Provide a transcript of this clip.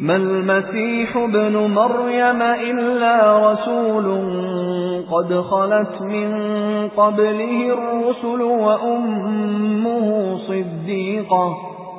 مَا الْمَسِيحُ ابْنُ مَرْيَمَ إِلَّا رَسُولٌ قَدْ خَلَتْ مِن قَبْلِهِ الرُّسُلُ وَأُمُّهُ صِدِّيقَةٌ